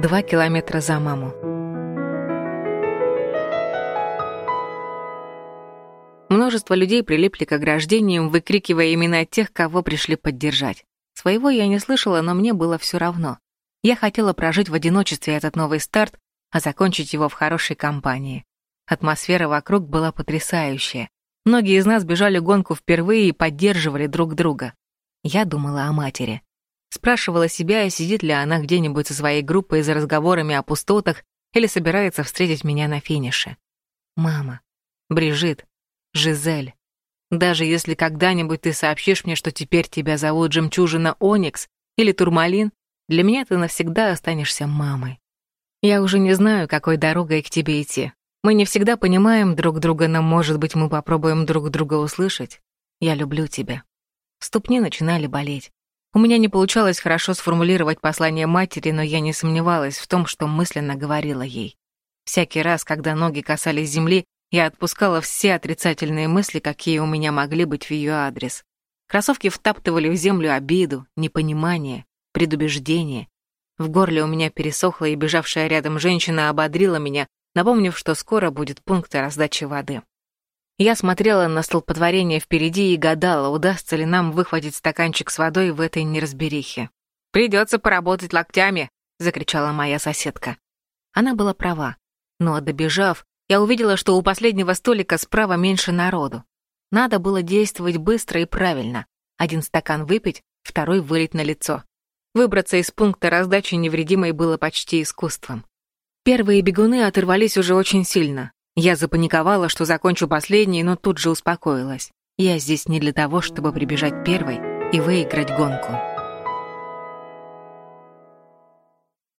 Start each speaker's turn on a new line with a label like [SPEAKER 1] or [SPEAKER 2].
[SPEAKER 1] Два километра за маму. Множество людей прилипли к ограждениям, выкрикивая имена тех, кого пришли поддержать. Своего я не слышала, но мне было все равно. Я хотела прожить в одиночестве этот новый старт, а закончить его в хорошей компании. Атмосфера вокруг была потрясающая. Многие из нас бежали гонку впервые и поддерживали друг друга. Я думала о матери. Спрашивала себя, сидит ли она где-нибудь со своей группой за разговорами о пустотах или собирается встретить меня на финише. Мама, Брижит, Жизель. Даже если когда-нибудь ты сообщишь мне, что теперь тебя зовут Жемчужина Оникс или Турмалин, для меня ты навсегда останешься мамой. Я уже не знаю, какой дорогой к тебе идти. Мы не всегда понимаем друг друга, но, может быть, мы попробуем друг друга услышать. Я люблю тебя. Ступни начинали болеть. У меня не получалось хорошо сформулировать послание матери, но я не сомневалась в том, что мысленно говорила ей. Всякий раз, когда ноги касались земли, я отпускала все отрицательные мысли, какие у меня могли быть в ее адрес. Кроссовки втаптывали в землю обиду, непонимание, предубеждение. В горле у меня пересохло, и бежавшая рядом женщина ободрила меня, напомнив, что скоро будет пункт раздачи воды. Я смотрела на столпотворение впереди и гадала, удастся ли нам выхватить стаканчик с водой в этой неразберихе. «Придется поработать локтями!» — закричала моя соседка. Она была права. Но, добежав, я увидела, что у последнего столика справа меньше народу. Надо было действовать быстро и правильно. Один стакан выпить, второй вылить на лицо. Выбраться из пункта раздачи невредимой было почти искусством. Первые бегуны оторвались уже очень сильно. Я запаниковала, что закончу последний, но тут же успокоилась. Я здесь не для того, чтобы прибежать первой и выиграть гонку.